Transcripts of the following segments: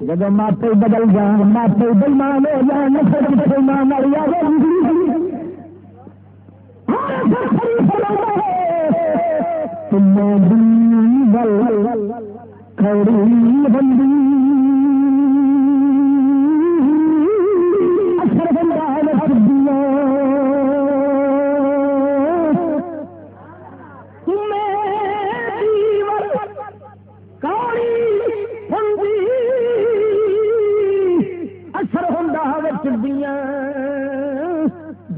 جب ماپے بدل جان ماپے بلمان ہو جان مسلمان والی کھڑی بندی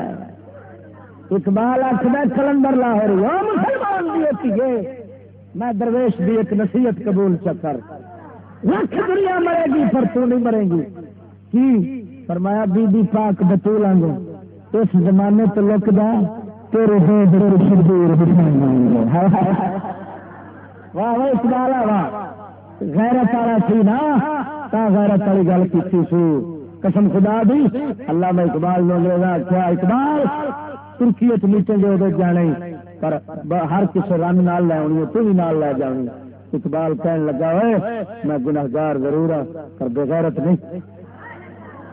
ہزار اقبال آخر کلندر لاہور. مسلمان بھی ایک میں درویش بھی ایک نصیحت قبول چکر لکھ دنیا مرے گی، پر تو نہیں مرے گی. کی؟ فرمایا، بی بی پاک بتول آنگو. اس زمانے تو لک دا، تیرے ہو بڑے شبیر واہ واہ، اقبال واہ غیرت والا سی نا. تا غیرت والی گل کی سو قسم خدا دی اللہ میں اقبال نے انگریزا کیا اقبال ترکی میٹنگ ادو جانے پر ہر کسی رنگ نال لے آنی تو بھی نال لے جانی اقبال کہنے لگا ہوئے میں گناہگار ضرور ہوں پر بغیرت نہیں۔